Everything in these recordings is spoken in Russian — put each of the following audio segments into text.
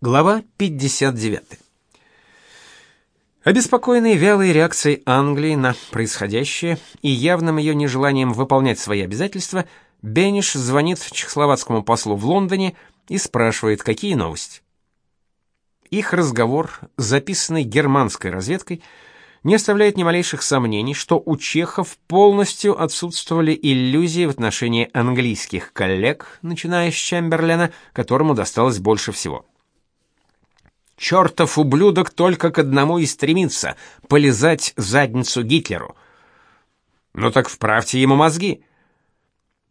Глава 59. Обеспокоенный вялой реакцией Англии на происходящее и явным ее нежеланием выполнять свои обязательства, Бениш звонит чехословацкому послу в Лондоне и спрашивает, какие новости. Их разговор, записанный германской разведкой, не оставляет ни малейших сомнений, что у чехов полностью отсутствовали иллюзии в отношении английских коллег, начиная с Чемберлена, которому досталось больше всего. Чертов ублюдок только к одному и стремится — полизать задницу Гитлеру. Ну так вправьте ему мозги.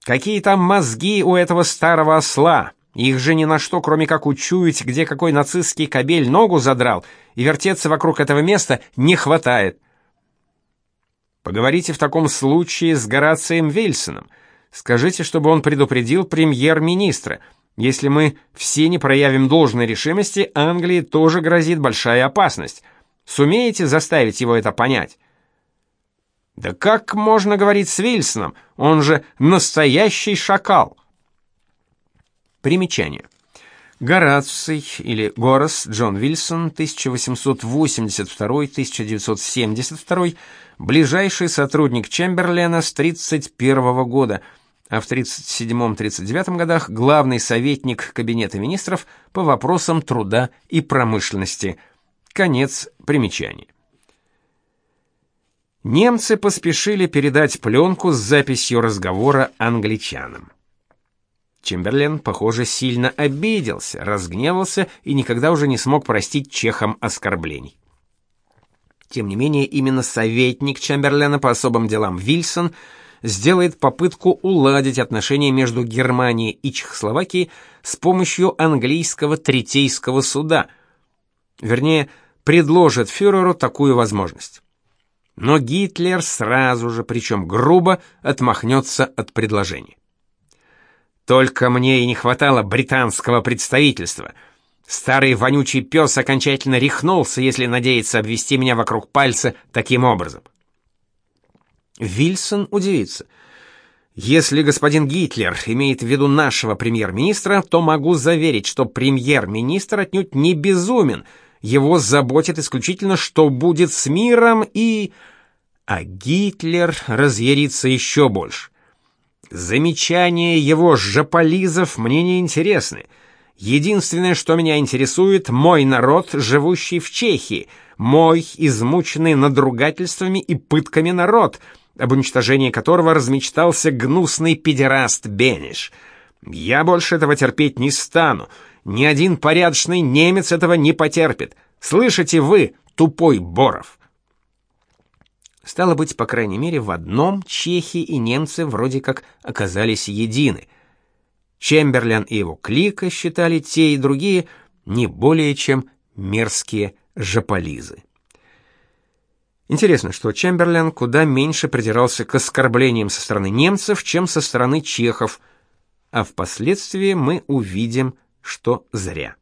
Какие там мозги у этого старого осла? Их же ни на что, кроме как учуять, где какой нацистский кобель ногу задрал, и вертеться вокруг этого места не хватает. Поговорите в таком случае с Горацием Вильсоном. Скажите, чтобы он предупредил премьер-министра — если мы все не проявим должной решимости, Англии тоже грозит большая опасность. Сумеете заставить его это понять? Да как можно говорить с Вильсоном? Он же настоящий шакал. Примечание. Гораций или Горас Джон Вильсон 1882-1972, ближайший сотрудник Чемберлена с 31 года – а в 37-39 годах главный советник Кабинета министров по вопросам труда и промышленности. Конец примечания. Немцы поспешили передать пленку с записью разговора англичанам. Чемберлен, похоже, сильно обиделся, разгневался и никогда уже не смог простить чехам оскорблений. Тем не менее, именно советник Чемберлена по особым делам Вильсон – сделает попытку уладить отношения между Германией и Чехословакией с помощью английского третейского суда. Вернее, предложит фюреру такую возможность. Но Гитлер сразу же, причем грубо, отмахнется от предложения. Только мне и не хватало британского представительства. Старый вонючий пес окончательно рехнулся, если надеется обвести меня вокруг пальца таким образом. Вильсон удивится. Если господин Гитлер имеет в виду нашего премьер-министра, то могу заверить, что премьер-министр отнюдь не безумен. Его заботит исключительно, что будет с миром и... А Гитлер разъярится еще больше. Замечания его жополизов мне не интересны. Единственное, что меня интересует, мой народ, живущий в Чехии, мой измученный надругательствами и пытками народ — об уничтожении которого размечтался гнусный педераст Бениш. Я больше этого терпеть не стану. Ни один порядочный немец этого не потерпит. Слышите вы, тупой Боров? Стало быть, по крайней мере, в одном чехи и немцы вроде как оказались едины. Чемберлен и его клика считали те и другие не более чем мерзкие жополизы. Интересно, что Чемберлен куда меньше придирался к оскорблениям со стороны немцев, чем со стороны чехов, а впоследствии мы увидим, что зря.